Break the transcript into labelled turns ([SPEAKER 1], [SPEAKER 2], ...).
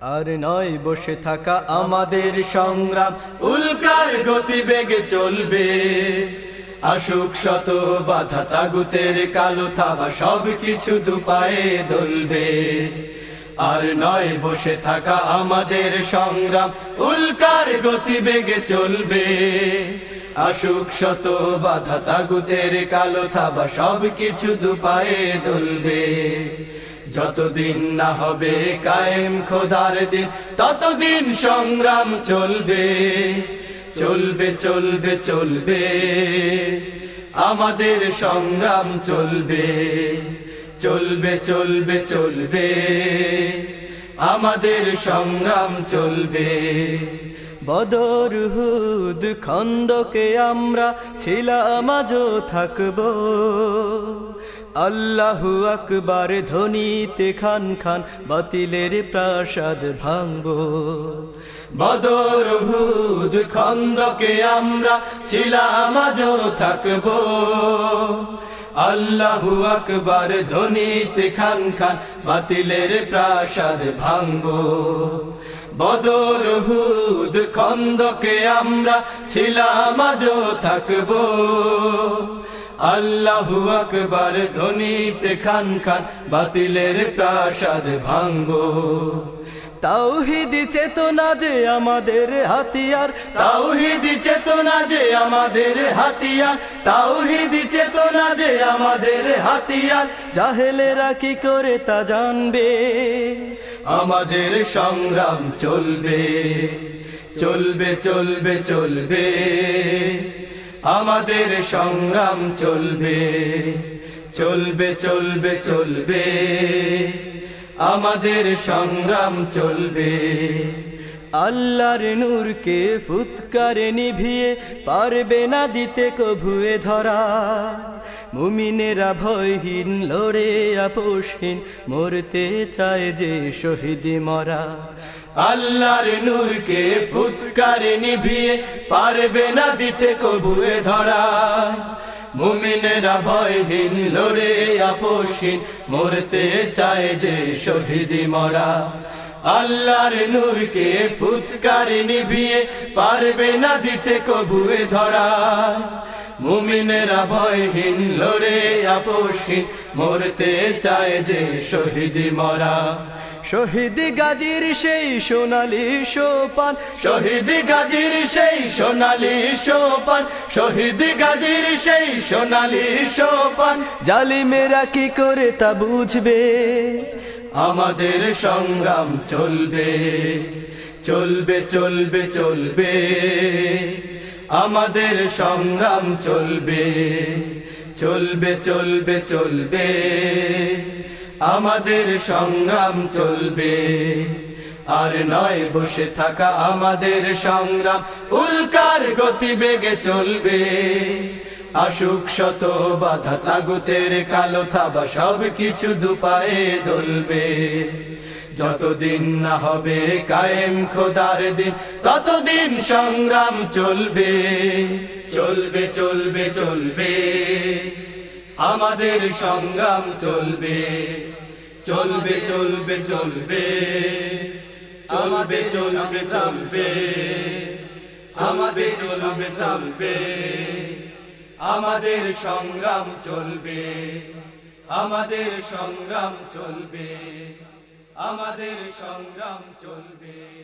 [SPEAKER 1] আর নয় বসে থাকা আমাদের সংগ্রাম। উল্কার গতিবেগে চলবে। আসুক শত বাধা তাগুতের কালো থাবা সব কিছু দুপায়ে দলবে। আর নয় বসে থাকা আমাদের সংগ্রাম, উল্কার গতিবেগে চলবে। আসুক শত বাধা তাগুতের কালো থাবা সব কিছু দুপায়ে দলবে। যতদিন না হবে কায়েম খোদার দিন, ততদিন সংগ্রাম চলবে। চলবে চলবে চলবে। আমাদের সংগ্রাম চলবে। চলবে চলবে চলবে। আমাদের সংগ্রাম চলবে। বদর হুদ খন্দকে আমরা ছিলাম আজও থাকব। আল্লাহু আকবার ধ্বনিতে খান খান বাতিলের প্রাসাদ ভাঙব। বদর হুদ খন্দকে আমরা ছিলাম আজও থাকব। আল্লাহু আকবার ধ্বনিতে খান খান বাতিলের প্রাসাদ ভাঙব। বদর হুদ খন্দকে আমরা ছিলাম আজও থাকব। আল্লাহু আকবার ধ্বনিতে খান খান বাতিলের প্রাসাদ ভাঙ্গো তাওহিদি চেতনা যে আমাদের হাতিয়ার। তাওহিদি চেতনা যে আমাদের হাতিয়ার। তাওহিদি চেতনা যে আমাদের হাতিয়ার। জাহেলেরা কি করে তা জানবে? আমাদের সংগ্রাম চলবে। চলবে চলবে চলবে। আমাদের সংগ্রাম চলবে। চলবে চলবে চলবে। আমাদের সংগ্রাম চলবে। আল্লাহর নূরকে ফুৎকারে নিভিয়ে পারবে না দিতে কভুয়ে ধরা। মুমিনেরা ভয়হীন, লড়ে আপোষহীন, মরতে চায় যে শহীদি মরা। আল্লাহর নূরকে ফুৎকারে নিভিয়ে পারবে না দিতে কবুয়ে ধরা। মুমিনেরা ভয়হীন লড়ে আপোষহীন। মরতে চায় যে শহীদি মরা। আল্লাহর নূরকে ফুৎকারে নিভিয়ে পারবে না দিতে কবুয়ে ধরা। মুমিনেরা ভয়হীন লড়ে আপোষহীন। মরতে চায় যে শহীদি মরা। শহীদ গাজীর সেই সোনালি সোপান। শহীদ গাজীর সেই সোনালি সোপান শহীদ গাজীর সেই সোনালি সোপান। জালিমেরা কি করে তা বুঝবে? আমাদের সংগ্রাম চলবে চলবে চলবে চলবে। আমাদের সংগ্রাম চলবে চলবে চলবে চলবে। আমাদের সংগ্রাম চলবে। আর নয়, বসে থাকা আমাদের সংগ্রাম। উল্কার গতিবেগে চলবে। আসুক শত বাধা তাগুতের কালো থাবা, সব কিছু দুপায়ে দলবে। যতদিন না হবে কায়েম খোদার দিন, ততদিন সংগ্রাম চলবে। চলবে চলবে চলবে। আমাদের সংগ্রাম চলবে। চলবে চলবে চলবে। চলবে চলবে চলবে। আমাদের চলবে চলবে। আমাদের সংগ্রাম চলবে। আমাদের সংগ্রাম চলবে। আমাদের সংগ্রাম চলবে।